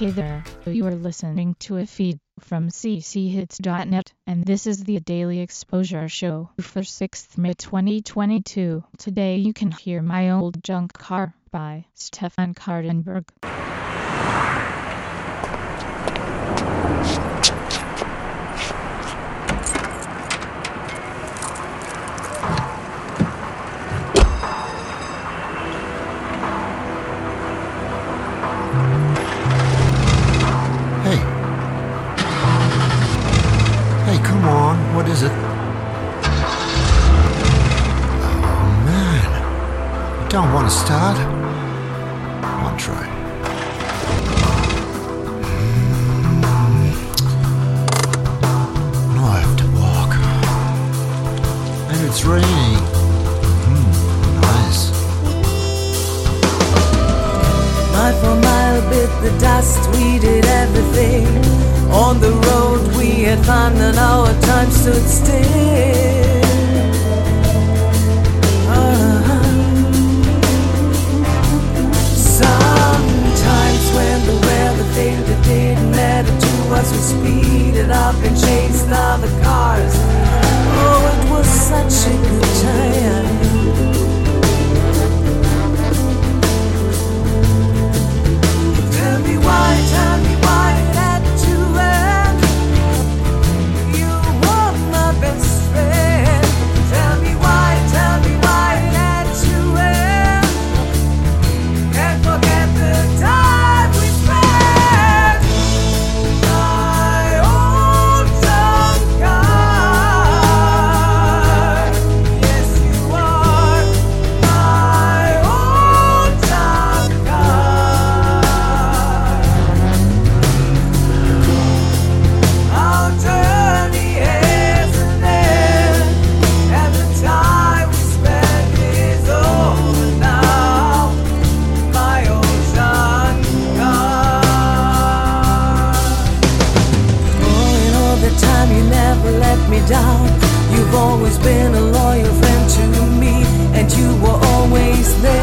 Hey there, you are listening to a feed from cchits.net, and this is the Daily Exposure Show for 6th May 2022. Today you can hear My Old Junk Car by Stefan Kartenberg. To start? I'll try. No, I have to walk. And it's raining. Hmm, nice. Mile for mile bit the dust, we did everything. On the road we had fun and our time stood still. We speeded up and chased other cars. Oh, it was such a good time. me down. You've always been a loyal friend to me, and you were always there.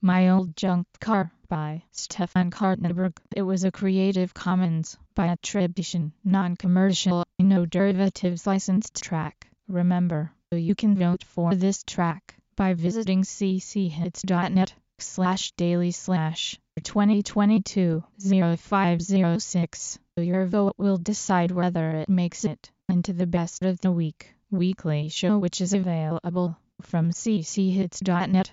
My Old Junk Car by Stefan Kartenberg. It was a Creative Commons by attribution, non-commercial, no derivatives licensed track. Remember, you can vote for this track by visiting cchits.net slash daily slash 2022 0506. Your vote will decide whether it makes it into the best of the week weekly show which is available from cchits.net